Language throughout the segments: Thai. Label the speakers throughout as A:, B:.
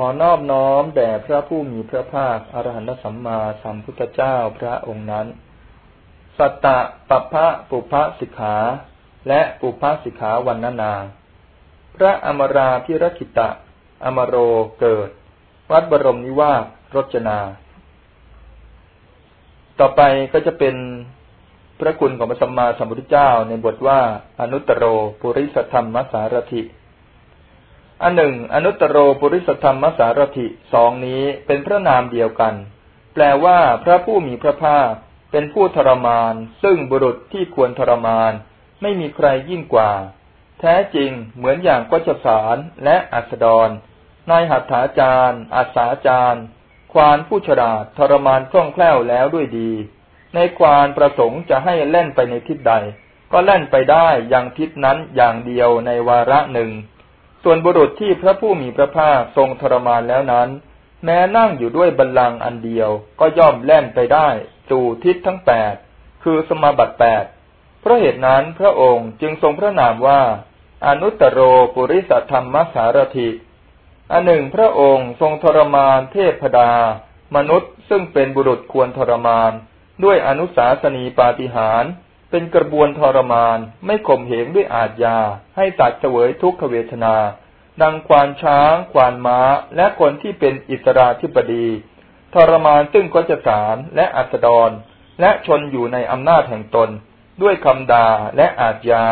A: ขอนอบน้อมแด่พระผู้มีพระภาคอรหันตสัมมาสัมพุทธเจ้าพระองค์นั้น สัตตะปัพะปุพะสิกขา และปุพะสิกขาวันนานา พระอมราพิรคิตะ อมโรเกิด วัดบรมนิวาสรจนา ต่อไปก็จะเป็นพระคุณของพระสัมมาสัมพุทธเจ้าในบทว่าอนุตตรโรปุริสธรรมสารถิ อันหนึ่ง อนุตตรโรปุริสธรรมสารถิสองนี้เป็นพระนามเดียวกัน แปลว่าพระผู้มีพระภาคเป็นผู้ทรมาน ซึ่งบุรุษที่ควรทรมาน ไม่มีใครยิ่งกว่า แท้จริงเหมือนอย่างกัจสารและอัสดรนายหัตถาจารย์อาสาจารย์ ควานผู้ฉลาดทรมานคล่องแคล่วแล้วด้วยดี ในควานประสงค์จะให้เล่นไปในทิศใด ก็เล่นไปได้อย่างทิศนั้นอย่างเดียวในวาระหนึ่ง ส่วนบุรุษที่พระผู้มีพระภาคทรงทรมานแล้วนั้น แม้นั่งอยู่ด้วยบัลลังก์อันเดียวก็ย่อมแล่นไปได้สู่ทิศทั้งแปดคือสมาบัติแปดเพราะเหตุนั้นพระองค์จึงทรงพระนามว่า อนุตตโรปุริสธรรมสารถิอันหนึ่งพระองค์ทรงทรมานเทพดา มนุษย์ซึ่งเป็นบุรุษควรทรมาน ด้วยอนุสาสนีปาฏิหาร เป็นกระบวนทรมาน ไม่ข่มเหงด้วยอาจยา ให้ตัดเสวยทุกขเวทนา ดังควานช้าง ควานม้า และคนที่เป็นอิสราธิปดี ทรมานซึ่งก็จะสารและอัสดร และชนอยู่ในอำนาจแห่งตน ด้วยคำดาและอาจยา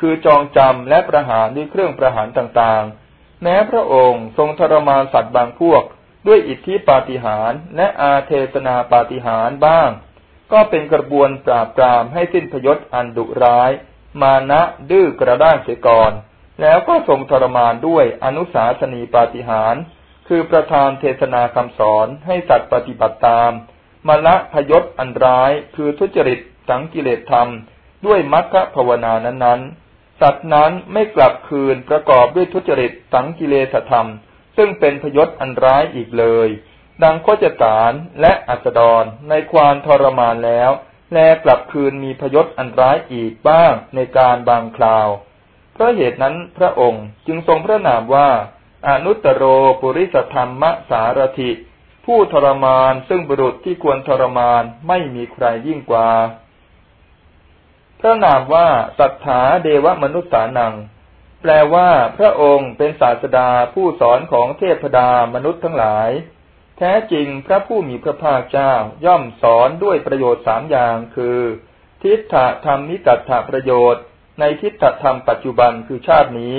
A: คือจองจำและประหารด้วยเครื่องประหารต่างๆ แม้พระองค์ทรงทรมานสัตว์บางพวก ด้วยอิทธิปาฏิหาริย์และอาเทศนาปาฏิหาริย์บ้าง ก็เป็นกระบวนปราบปรามให้สิ้นพยศอันดุร้าย มานะดื้อกระด้างเสียก่อน แล้วก็ทรงทรมานด้วยอนุสาสนีปาฏิหารคือประธานเทศนาคำสอนให้สัตว์ปฏิบัติตามมาละพยศอันร้าย คือทุจริตสังกิเลสธรรม ด้วยมรรคภาวนานั้นๆ สัตว์นั้นไม่กลับคืนประกอบด้วยทุจริตสังกิเลสธรรม ซึ่งเป็นพยศอันร้ายอีกเลย ดังโคจตารและอัสดรในความทรมานแล้ว แลกลับคืนมีพยศอันร้ายอีกบ้างในการบางคราว เพราะเหตุนั้นพระองค์จึงทรงพระนามว่า อนุตตโรปุริสธรรมสารถิ ผู้ทรมานซึ่งบุรุษที่ควรทรมานไม่มีใครยิ่งกว่า พระนามว่าสัทธาเดวมนุษย์สานัง แปลว่าพระองค์เป็นศาสดาผู้สอนของเทพดามนุษย์ทั้งหลาย แท้จริงพระผู้มีพระภาคเจ้าย่อมสอนด้วยประโยชน์สามอย่างคือ ทิฏฐธรรมนิตัถประโยชน์ ในทิฏฐธรรมปัจจุบันคือชาตินี้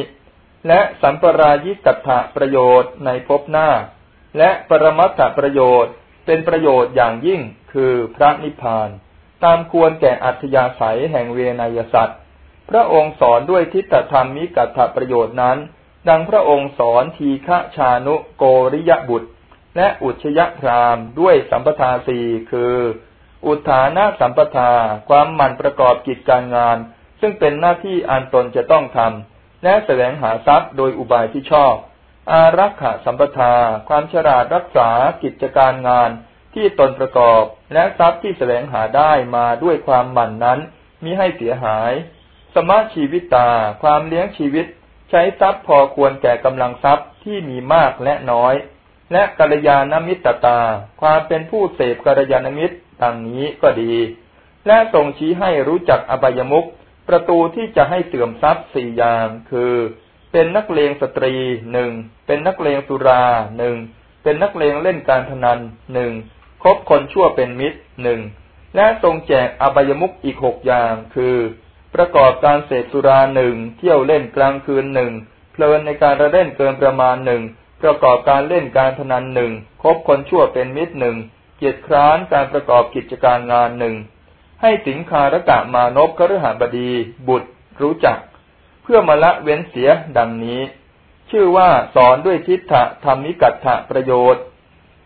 A: และสัมปรายิตัถประโยชน์ในภพหน้า และปรมัตถประโยชน์เป็นประโยชน์อย่างยิ่งคือพระนิพพาน ตามควรแก่อัธยาศัยแห่งเวนยสัตว์พระองค์สอนด้วยทิฏฐธรรมมิกัตถประโยชน์นั้น ดังพระองค์สอนทีฆชานุโกริยบุตร และอุชยพรามด้วยสัมปทาสี่คือ อุทานะสัมปทา ความหมั่นประกอบกิจการงาน ซึ่งเป็นหน้าที่อันตนจะต้องทำและแสวงหาทรัพย์โดยอุบายที่ชอบ อารักขาสัมปทา ความฉลาดรักษากิจการงานที่ตนประกอบ และทรัพย์ที่แสวงหาได้มาด้วยความหมั่นนั้นมิให้เสียหาย สมาชีวิตตาความเลี้ยงชีวิต ใช้ทรัพย์พอควรแก่กำลังทรัพย์ที่มีมากและน้อย และกัลยาณมิตรตา ความเป็นผู้เสพกัลยาณมิตรดังนี้ก็ดี และทรงชี้ให้รู้จักอบายมุกประตูที่จะให้เสื่อมทรัพย์สี่อย่างคือ เป็นนักเลงสตรีหนึ่งเป็นนักเลงสุราหนึ่งเป็นนักเลงเล่นการพนันหนึ่งคบคนชั่วเป็นมิตรหนึ่งและทรงแจกอบายมุกอีกหกอย่างคือ ประกอบการเสพสุราหนึ่งเที่ยวเล่นกลางคืนหนึ่งเพลินในการระเล่นเกินประมาณหนึ่ง ประกอบการเล่นการพนันหนึ่งคบคนชั่วเป็นมิตรหนึ่งเกียรติคร้านการประกอบกิจการงานหนึ่งให้สิงคารกะมานพคฤหบดี บุตร รู้จัก เพื่อมาละเว้นเสียดังนี้ ชื่อว่าสอนด้วยทิฏฐธรรมิกัตถะประโยชน์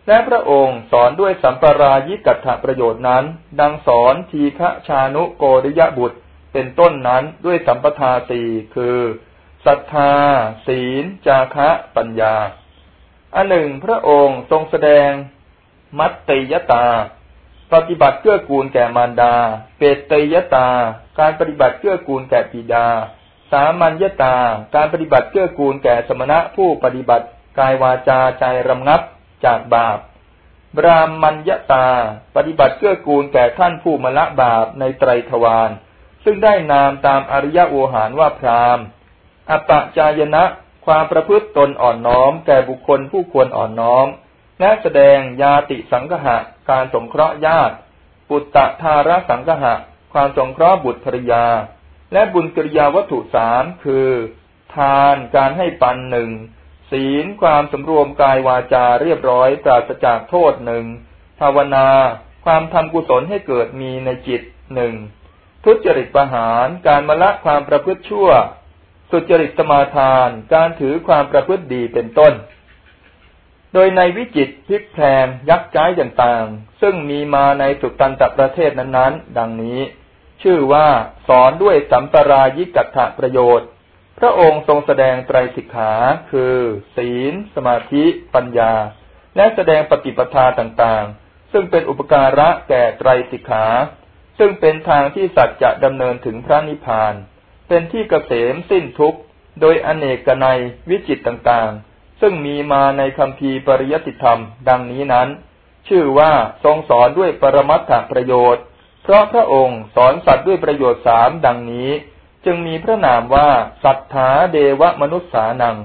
A: และพระองค์สอนด้วยสัมปรายิกัตถะประโยชน์นั้น ดังสอนทีฆชานุโกริยบุตร เป็นต้นนั้นด้วยสัมปทาสี่คือศรัทธา ศีล จาคะ ปัญญา อันหนึ่งพระองค์ทรงแสดง มัตติยตา ปฏิบัติเกื้อกูลแก่มารดา เปตตยตา การปฏิบัติเกื้อกูลแก่ปิดา สามัญญตา การปฏิบัติเกื้อกูลแก่สมณะผู้ปฏิบัติกายวาจาใจรำงับจากบาปบรามัญญตา ปฏิบัติเกื้อกูลแก่ท่านผู้มละบาปในไตรทวารซึ่งได้นามตามอริยโวหารว่าพรามอัปปจายนะ ความประพฤติตนอ่อนน้อม แก่บุคคลผู้ควรอ่อนน้อม และแสดงยาติสังหะ การสงเคราะห์ญาติ ปุตตะทารสังหะ ความสงเคราะห์บุตรภริยา และบุญกิริยาวัตถุสามคือ ทานการให้ปันหนึ่งศีลความสำรวมกายวาจาเรียบร้อยปราศจากโทษหนึ่งภาวนา ความทำกุศลให้เกิดมีในจิตหนึ่งทุจริตประหารการมละความประพฤติชั่ว สุจริตสมาทาน การถือความประพฤติดีเป็นต้น โดยในวิจิตพิกแพงยักษ์้ายต่างๆ ซึ่งมีมาในสุตันตประเทศนั้นๆ ดังนี้ ชื่อว่าสอนด้วยสัมปรายิกัตถประโยชน์ พระองค์ทรงแสดงไตรสิกขา คือ ศีล สมาธิ ปัญญา และแสดงปฏิปทาต่างๆ ซึ่งเป็นอุปการะแก่ไตรสิกขา ซึ่งเป็นทางที่สัตว์จะดำเนินถึงพระนิพพาน เป็นที่เกษมสิ้นทุกข์ โดยอเนกนัยวิจิตต่างๆ ซึ่งมีมาในคำพีปริยติธรรม ดังนี้นั้น ชื่อว่าทรงสอนด้วยปรมัตถประโยชน์ เพราะพระองค์สอนสัตว์ด้วยประโยชน์สามดังนี้ จึงมีพระนามว่าสัทธาเดวมนุษสานัง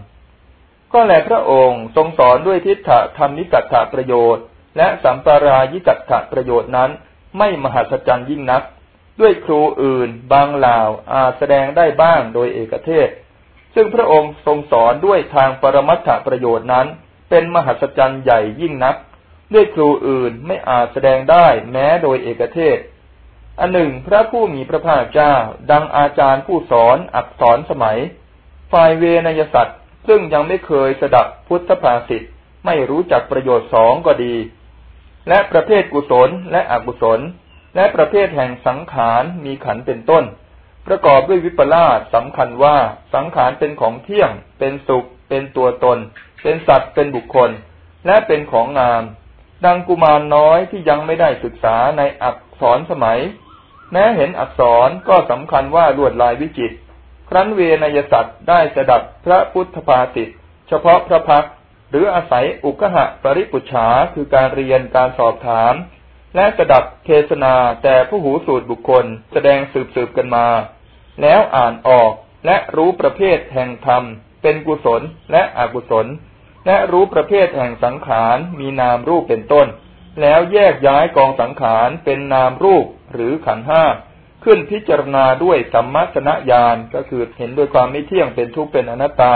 A: ก็แลพระองค์ทรงสอนด้วยทิฏฐธรรมิกัตถประโยชน์ และสัมปรายิกัตถประโยชน์นั้น ไม่มหัศจรรย์ยิ่งนัก ด้วยครูอื่นบางเหล่าอาจแสดงได้บ้างโดยเอกเทศ ซึ่งพระองค์ทรงสอนด้วยทางปรมัตถประโยชน์นั้น เป็นมหัศจรรย์ใหญ่ยิ่งนัก ด้วยครูอื่นไม่อาจแสดงได้แม้โดยเอกเทศ อันหนึ่ง พระผู้มีพระภาคเจ้า ดังอาจารย์ผู้สอนอักษรสมัย ฝ่ายเวนยสัตว์ซึ่งยังไม่เคยสดับพุทธภาษิตไม่รู้จักประโยชน์สองก็ดี และประเภทกุศลและอกุศล และประเภทแห่งสังขารมีขันเป็นต้น ประกอบด้วยวิปลาสสำคัญว่าสังขารเป็นของเที่ยง เป็นสุข เป็นตัวตน เป็นสัตว์เป็นบุคคล และเป็นของงาม ดังกุมารน้อยที่ยังไม่ได้ศึกษาในอักษรสมัย แม้เห็นอักษรก็สำคัญว่าลวดลายวิจิต ครั้นเวนยสัตว์ได้สดับพระพุทธภาสิเฉพาะพระพักหรืออาศัยอุกหะปริปุชาคือการเรียนการสอบถาม และสดับเทศนาแต่ผู้หูสูตรบุคคลแสดงสืบสืบกันมา แล้วอ่านออกและรู้ประเภทแห่งธรรม เป็นกุศลและอกุศล และรู้ประเภทแห่งสังขารมีนามรูปเป็นต้น แล้วแยกย้ายกองสังขารเป็นนามรูปหรือขันห้าขึ้นพิจารณาด้วยสัมมัสนญาณก็คือเห็นโดยความไม่เที่ยงเป็นทุกข์เป็นอนัตตา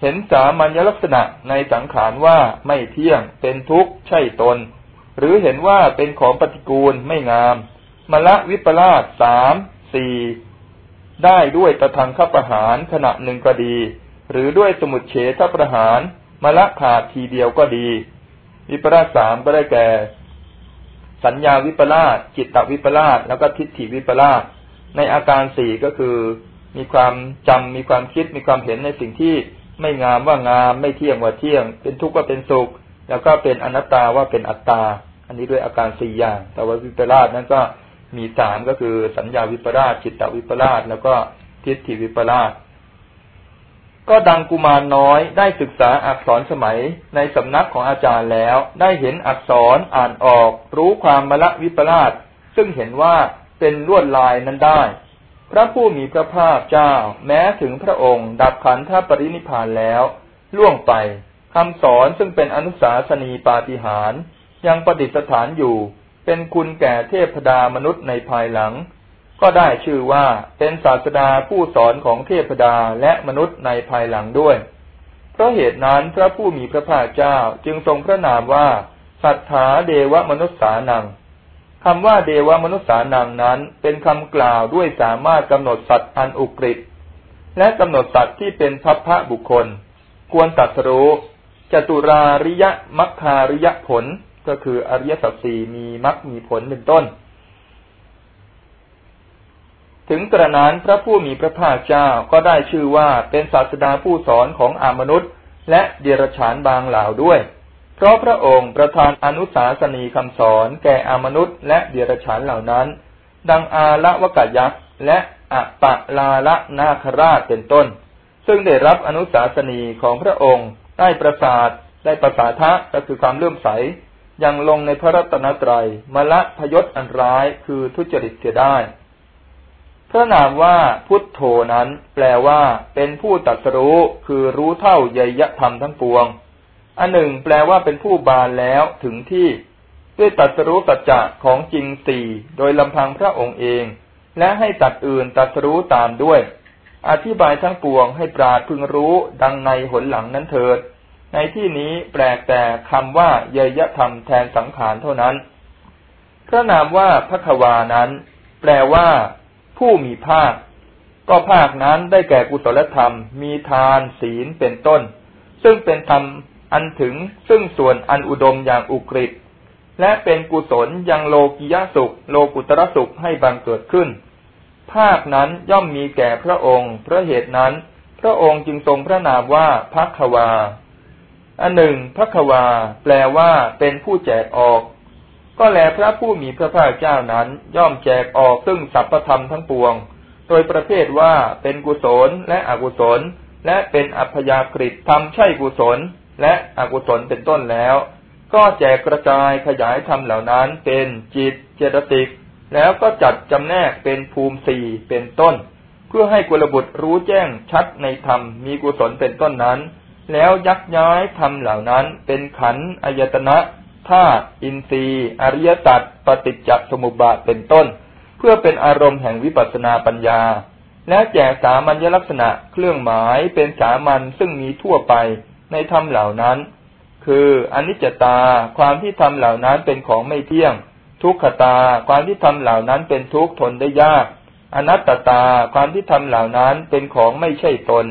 A: เห็นสามัญลักษณะในสังขารว่าไม่เที่ยงเป็นทุกข์ใช่ตน หรือเห็นว่าเป็นของปฏิกูลไม่งามมละวิปลาสสามสี่ได้ด้วยตะทางขับประหารขณะหนึ่งก็ดี หรือด้วยสมุดเฉทประหารมละขาดทีเดียวก็ดี วิปลาสสามก็ได้แก่ สัญญาวิปลาสจิตตวิปลาสแล้วก็ทิฏฐิวิปลาสในอาการสี่ก็คือ มีความจำมีความคิดมีความเห็นในสิ่งที่ไม่งามว่างามไม่เที่ยงว่าเที่ยง เป็นทุกข์ว่าเป็นสุข แล้วก็เป็นอนัตตาว่าเป็นอัตตา อันนี้ด้วยอาการสี่อย่าง แต่ว่าวิปลาสนั้นก็มีสามก็คือสัญญาวิปลาสจิตตวิปลาสแล้วก็ทิฏฐิวิปลาสก็ดังกุมารน้อยได้ศึกษาอักษรสมัยในสำนักของอาจารย์แล้ว ได้เห็นอักษรอ่านออก รู้ความมละวิปลาสซึ่งเห็นว่าเป็นลวดลายนั้นได้ พระผู้มีพระภาคเจ้า แม้ถึงพระองค์ ดับขันธปรินิพานแล้ว ล่วงไปคำสอนซึ่งเป็นอนุสาสนีปาฏิหาร ยังประดิษฐานอยู่ เป็นคุณแก่เทพดามนุษย์ในภายหลัง ก็ได้ชื่อว่าเป็นศาสดาผู้สอนของเทพดาและมนุษย์ในภายหลังด้วยเพราะเหตุนั้นพระผู้มีพระภาคเจ้าจึงทรงพระนามว่า สัทธาเดวมนุษย์สานังคำว่าเดวมนุษย์สานังนั้นเป็นคำกล่าวด้วยสามารถกำหนดสัตว์อันอุกฤษและกำหนดสัตว์ที่เป็นพัพพะบุคคล ควรตัดรู้จตุราริยมัคคาริยผล ก็คืออริยสัจสี่มีมัคมีผลเป็นต้น ถึงกระนั้นพระผู้มีพระภาคเจ้าก็ได้ชื่อว่าเป็นศาสดาผู้สอนของอามนุษย์ และเดรัจฉานบางเหล่าด้วย เพราะพระองค์ประทานอนุสาสนีคำสอนแก่อมนุษย์และเดรัจฉานเหล่านั้น ดังอาละวกยักษ์และอะปะลาละนาคราชเป็นต้น ซึ่งได้รับอนุสาสนีของพระองค์ได้ประสาทได้ประสาทะก็คือความเลื่อมใส ยังลงในพระรัตนตรัยมละพยศอันร้ายคือทุจริตเสียได้ พระนามว่าพุทโธนั้นแปลว่า เป็นผู้ตัดสรู้คือรู้เท่าเยยธรรมทั้งปวง อันหนึ่งแปลว่าเป็นผู้บานแล้วถึงที่ด้วยตัดสรู้ตัจจะของจริงสี่โดยลำพังพระองค์เอง และให้ตัดอื่นตัดสรู้ตามด้วย อธิบายทั้งปวงให้ปราดพึงรู้ดังในหนหลังนั้นเถิด ในที่นี้แปลกแต่คำว่าเยยธรรมแทนสังขารเท่านั้น พระนามว่าพระควานั้น แปลว่า ผู้มีภาค ก็ภาคนั้นได้แก่กุศลธรรม มีทานศีลเป็นต้น ซึ่งเป็นธรรมอันถึงซึ่งส่วนอันอุดมอย่างอุกฤษและเป็นกุศลยังโลกิยาสุข โลกุตระสุขให้บังเกิดขึ้น ภาคนั้นย่อมมีแก่พระองค์เพราะเหตุนั้น พระองค์จึงทรงพระนามว่าพักวา อันหนึ่งพักวา แปลว่า เป็นผู้แจกออก ก็แลพระผู้มีพระภาคเจ้านั้น ย่อมแจกออกซึ่งสัพพธรรมทั้งปวง โดยประเภทว่าเป็นกุศลและอกุศล และเป็นอัพยากฤิทำใช่กุศล และอกุศลเป็นต้นแล้ว ก็แจกกระจายขยายธรรมเหล่านั้นเป็นจิตเจตติกแล้วก็จัดจำแนกเป็นภูมิสี่เป็นต้น เพื่อให้กุลบุตรรู้แจ้งชัดในธรรมมีกุศลเป็นต้นนั้น แล้วยักย้ายธรรมเหล่านั้นเป็นขันอายตนะธาตุอินทรีย์อริยสัจปฏิจจสมุปบาทเป็นต้น เพื่อเป็นอารมณ์แห่งวิปัสสนาปัญญา และแจกสามัญลักษณะเครื่องหมายเป็นสามัญซึ่งมีทั่วไปในธรรมเหล่านั้น คืออนิจจตาความที่ทำเหล่านั้นเป็นของไม่เที่ยง ทุกขตาความที่ทำเหล่านั้นเป็นทุกข์ทนได้ยาก อนัตตตาความที่ทำเหล่านั้นเป็นของไม่ใช่ตน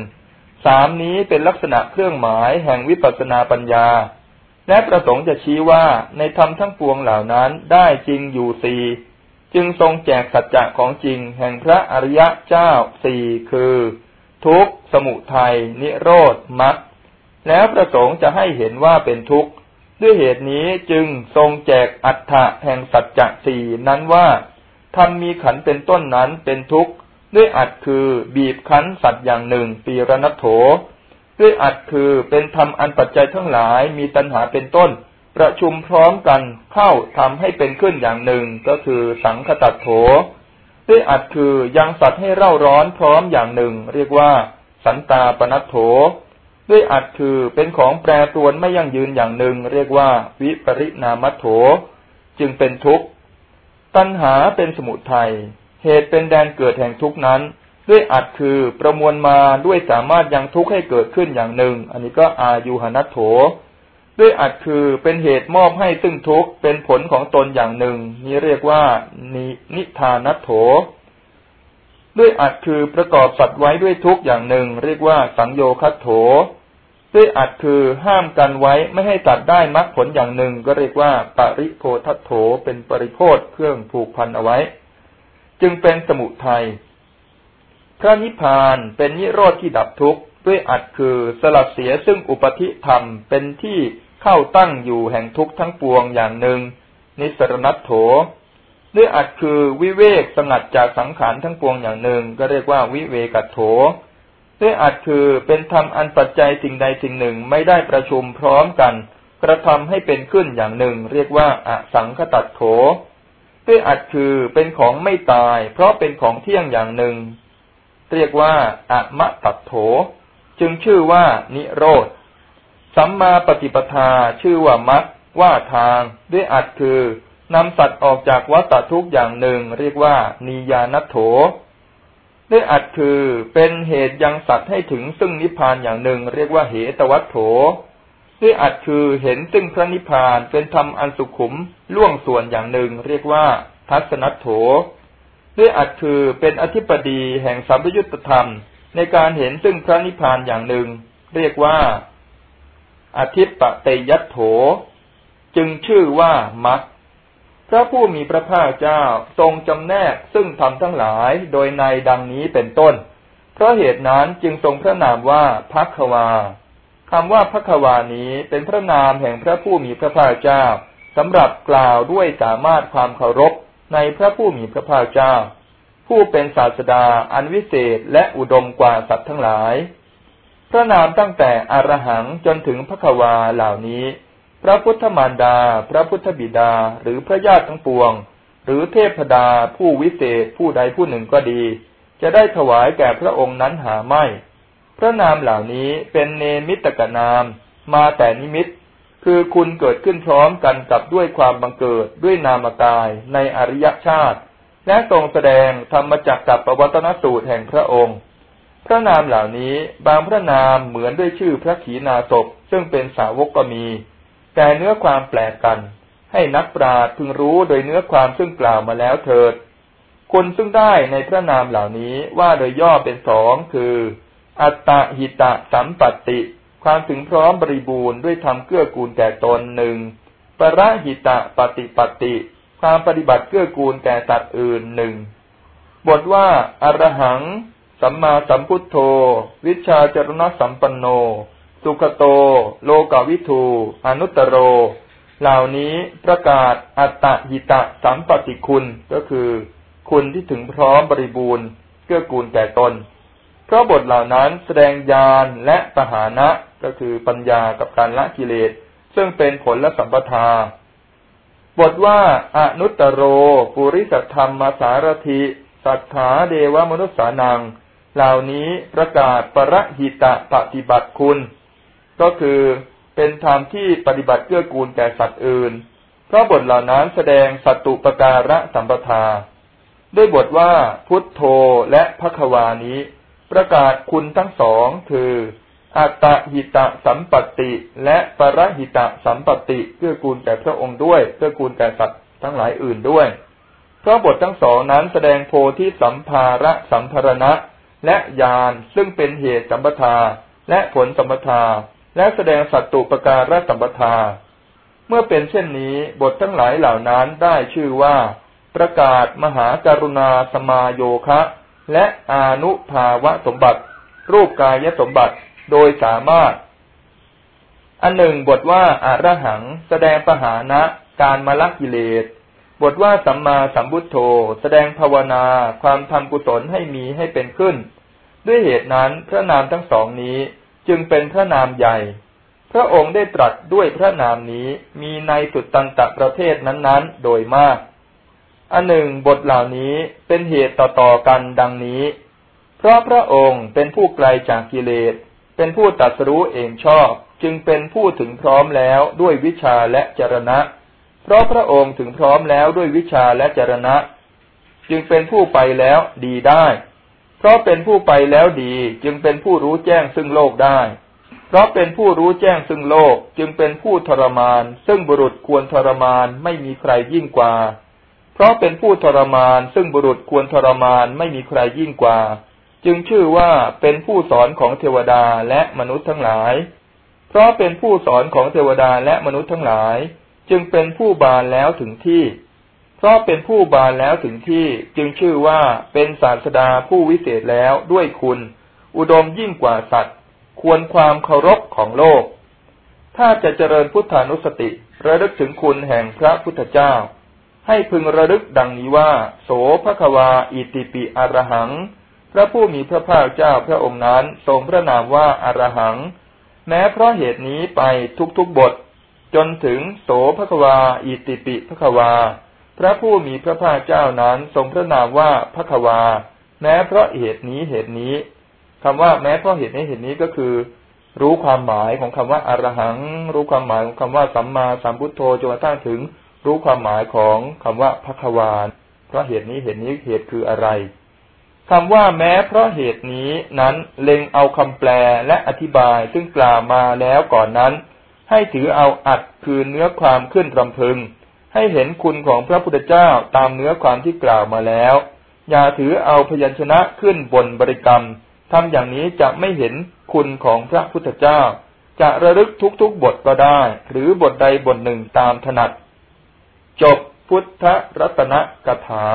A: สามนี้เป็นลักษณะเครื่องหมายแห่งวิปัสสนาปัญญา และประสงค์จะชี้ว่าในธรรมทั้งปวงเหล่านั้นได้จริงอยู่สี่จึงทรงแจกสัจจะของจริงแห่งพระอริยะเจ้าสี่คือ ทุกข์ สมุทัย นิโรธ มรรค แล้วประสงค์จะให้เห็นว่าเป็นทุกข์ ด้วยเหตุนี้จึงทรงแจกอัฏฐะแห่งสัจจะสี่นั้นว่าทำมีขันเป็นต้นนั้นเป็นทุกข์ ด้วยอัดคือบีบคั้นสัตว์อย่างหนึ่งปีรณโถ ด้วยอัดคือเป็นธรรมอันปัจจัยทั้งหลายมีตัณหาเป็นต้น ประชุมพร้อมกันเข้าทำให้เป็นขึ้นอย่างหนึ่งก็คือสังคตัดโถ ด้วยอัดคือยังสัตว์ให้เร่าร้อนพร้อมอย่างหนึ่ง เรียกว่า สันตาปนัตโถ ด้วยอัดคือเป็นของแปรปรวนไม่ยั่งยืนอย่างหนึ่ง เรียกว่า วิปริณามัโถ จึงเป็นทุกข์ ตัณหาเป็นสมุทัย เหตุเป็นแดนเกิดแห่งทุกนั้น ด้วยอัดคือประมวลมาด้วยสามารถยังทุกข์ให้เกิดขึ้นอย่างหนึ่ง อันนี้ก็อายุหนัตโถ ด้วยอัดคือเป็นเหตุมอบให้ซึ่งทุกข์เป็นผลของตนอย่างหนึ่ง นี้เรียกว่านินทานัตโถ ด้วยอัดคือประกอบสัตว์ไว้ด้วยทุกอย่างหนึ่ง เรียกว่าสังโยคัตโถ ด้วยอัดคือห้ามกันไว้ไม่ให้ตัดได้มรรคผลอย่างหนึ่ง ก็เรียกว่าปริโพทัตโถเป็นปริโพธเครื่องผูกพันเอาไว้ จึงเป็นสมุทัยพระนิพพานเป็นนิโรธที่ดับทุกข์ด้วยอัดคือสลัดเสียซึ่งอุปธิธรรมเป็นที่เข้าตั้งอยู่แห่งทุกข์ทั้งปวงอย่างหนึ่ง นิสรณัตโถด้วยอัดคือวิเวกสงัดจากสังขารทั้งปวงอย่างหนึ่ง ก็เรียกว่าวิเวกัตโถด้วยอัดคือเป็นธรรมอันปัจจัยสิ่งใดสิ่งหนึ่งไม่ได้ประชุมพร้อมกัน กระทำให้เป็นขึ้นอย่างหนึ่ง เรียกว่าอสังคตัดโถ ด้วยอัดคือเป็นของไม่ตาย เพราะเป็นของเที่ยงอย่างหนึ่ง เรียกว่าอะมะตัดโถ จึงชื่อว่านิโรธ สัมมาปฏิปทาชื่อว่ามัดว่าทาง ด้วยอัดคือนำสัตว์ออกจากวัฏทุกอย่างหนึ่ง เรียกว่านิยานัโถ ด้วยอัดคือเป็นเหตุยังสัตว์ให้ถึงซึ่งนิพพานอย่างหนึ่ง เรียกว่าเหตวัตโถ วยอัดคือเห็นซึ่งพระนิพพานเป็นธรรมอันสุขุมล่วงส่วนอย่างหนึ่ง เรียกว่า ทัศนัตโถด้วยอัดคือเป็นอธิปดีแห่งสัมยุตธรรม ในการเห็นซึ่งพระนิพพานอย่างหนึ่ง เรียกว่า อธิปเตยัตโถ จึงชื่อว่ามัคพระผู้มีพระภาคเจ้าทรงจำแนกซึ่งธรรมทั้งหลายโดยในดังนี้เป็นต้น เพราะเหตุนั้นจึงทรงพระนามว่าพักวา คำว่าพักวานี้เป็นพระนามแห่งพระผู้มีพระภาคเจ้าสำหรับกล่าวด้วยสามารถความเคารพในพระผู้มีพระภาคเจ้า ผู้เป็นศาสดาอันวิเศษและอุดมกว่าสัตว์ทั้งหลาย พระนามตั้งแต่อรหังจนถึงพระควาเหล่านี้ พระพุทธมารดา พระพุทธบิดาหรือพระญาติทั้งปวง หรือเทพดาผู้วิเศษผู้ใดผู้หนึ่งก็ดี จะได้ถวายแก่พระองค์นั้นหาไม่ พระนามเหล่านี้เป็นเนมิตกนามมาแต่นิมิต คือคุณเกิดขึ้นพร้อมกันกับด้วยความบังเกิดด้วยนามกายในอริยชาติ และทรงแสดงธรรมจักกับปวัตนสูตรแห่งพระองค์ พระนามเหล่านี้บางพระนามเหมือนด้วยชื่อพระขีณาสพซึ่งเป็นสาวกก็มี แต่เนื้อความแปลกกัน ให้นักปราชญ์พึงรู้โดยเนื้อความซึ่งกล่าวมาแล้วเถิดคนซึ่งได้ในพระนามเหล่านี้ว่าโดยย่อเป็นสองคือ อัตตหิตะสัมปัตติ ความถึงพร้อมบริบูรณ์ด้วยธรรมเกื้อกูลแก่ตนหนึ่งปรหิตะปฏิปติ ความปฏิบัติเกื้อกูลแก่สัตว์อื่นหนึ่งบทว่าอรหัง สัมมาสัมพุทโธ วิชาจรณสัมปันโน สุขโต โลกาวิทู อนุตตโร เหล่านี้ประกาศอัตตหิตะสัมปติคุณก็คือ คุณที่ถึงพร้อมบริบูรณ์ เกื้อกูลแก่ตน เพราะบทเหล่านั้นแสดงญาณและปหานะก็คือปัญญากับการละกิเลส ซึ่งเป็นผลและสัมปทา บทว่าอนุตตโร ปุริสัทธรรมมาสารถิสัทธาเดวมนุษสานัง เหล่านี้ประกาศปรหิตะปฏิบัติคุณ ก็คือเป็นธรรมที่ปฏิบัติเกื้อกูลแก่สัตว์อื่น เพราะบทเหล่านั้นแสดงสัตตุปการะสัมปทา ด้วยบทว่าพุทโธและพระควานี้ ประกาศคุณทั้งสองคืออัตตหิตะสัมปติ และปรหิตะสัมปติเกื้อกูลแก่พระองค์ด้วยเกื้อกูลแก่สัตว์ทั้งหลายอื่นด้วยเพราะบททั้งสองนั้นแสดงโพธิสัมภาระสัมภรณะ และญาณซึ่งเป็นเหตุสัมปทา และผลสัมปทา และแสดงสัตตุปการะสัมปทา เมื่อเป็นเช่นนี้บททั้งหลายเหล่านั้นได้ชื่อว่า ประกาศมหาการุณาสมาโยคะ และอานุภาวะสมบัติ รูปกายสมบัติโดยสามารถ อันหนึ่งบทว่าอารหัง แสดงปหานะการมละกิเลส บทว่าสัมมาสัมพุทโธ แสดงภาวนาความทำกุศลให้มีให้เป็นขึ้น ด้วยเหตุนั้นพระนามทั้งสองนี้จึงเป็นพระนามใหญ่ พระองค์ได้ตรัสด้วยพระนามนี้มีในสุดตันตะประเทศนั้นๆ โดยมาก อันหนึ่งบทเหล่านี้เป็นเหตุต่อๆกันดังนี้ เพราะพระองค์เป็นผู้ไกลจากกิเลส เป็นผู้ตัดสู้เองชอบ จึงเป็นผู้ถึงพร้อมแล้วด้วยวิชาและจรณะ เพราะพระองค์ถึงพร้อมแล้วด้วยวิชาและจรณะ จึงเป็นผู้ไปแล้วดีได้ เพราะเป็นผู้ไปแล้วดี จึงเป็นผู้รู้แจ้งซึ่งโลกได้ เพราะเป็นผู้รู้แจ้งซึ่งโลก จึงเป็นผู้ทรมาน ซึ่งบุรุษควรทรมานไม่มีใครยิ่งกว่า เพราะเป็นผู้ทรมานซึ่งบุรุษควรทรมานไม่มีใครยิ่งกว่า จึงชื่อว่าเป็นผู้สอนของเทวดาและมนุษย์ทั้งหลาย เพราะเป็นผู้สอนของเทวดาและมนุษย์ทั้งหลาย จึงเป็นผู้บานแล้วถึงที่ เพราะเป็นผู้บานแล้วถึงที่จึงชื่อว่าเป็นศาสดาผู้วิเศษแล้วด้วยคุณ อุดมยิ่งกว่าสัตว์ ควรความเคารพของโลก ถ้าจะเจริญพุทธานุสติระลึกถึงคุณแห่งพระพุทธเจ้า ให้พึงระลึกดังนี้ว่า โสภควา อิติปิอรหัง พระผู้มีพระภาคเจ้าพระองค์นั้น ทรงพระนามว่าอารหัง แม้เพราะเหตุนี้ไปทุกๆบท จนถึงโสภควา อิติปิภควา พระผู้มีพระภาคเจ้านั้นทรงพระนามว่าภควา แม้เพราะเหตุนี้เหตุนี้คำว่าแม้เพราะเหตุนี้เหตุนี้ก็คือ รู้ความหมายของคำว่าอารหัง รู้ความหมายของคำว่าสัมมาสัมพุทโธจนกระทั่งถึง รู้ความหมายของคำว่าภควานเพราะเหตุนี้เหตุนี้เหตุคืออะไรคำว่าแม้เพราะเหตุนี้นั้นเล็งเอาคำแปลและอธิบายซึ่งกล่าวมาแล้วก่อนนั้น ให้ถือเอาอัดคือเนื้อความขึ้นรำพึง ให้เห็นคุณของพระพุทธเจ้าตามเนื้อความที่กล่าวมาแล้ว อย่าถือเอาพยัญชนะขึ้นบนบริกรรมทำอย่างนี้จะไม่เห็นคุณของพระพุทธเจ้า จะระลึกทุกๆบทก็ได้ หรือบทใดบทหนึ่งตามถนัด จบพุทธรัตนกถา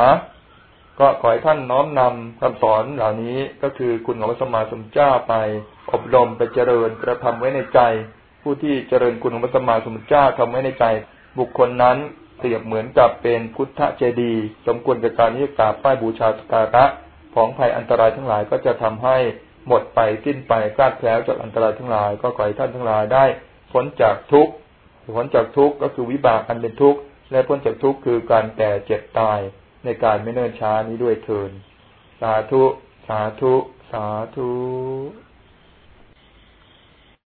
A: ก็ขอให้ท่านน้อมนำคำสอนเหล่านี้ก็คือคุณของพระสมมาสมเจ้าไป อบรมไปเจริญกระทำไว้ในใจ ผู้ที่เจริญคุณของพระสมมาสัมพุทธเจ้าทำไว้ในใจ บุคคลนั้นเปรียบเหมือนกับเป็นพุทธเจดีย์สมควรกับการที่กราบป้ายบูชาสการะของภัยอันตรายทั้งหลายก็จะทำให้หมดไปสิ้นไปคลาดแคล้วจากอันตรายทั้งหลาย ก็ขอให้ท่านทั้งหลายได้พ้นจากทุกข์พ้นจากทุกข์ก็คือวิบากอันเป็นทุกข์ และพ้นจากทุกข์คือการแก่เจ็บตายในการไม่เนิ่นช้านี้ด้วยเทิน สาธุ สาธุ สาธุ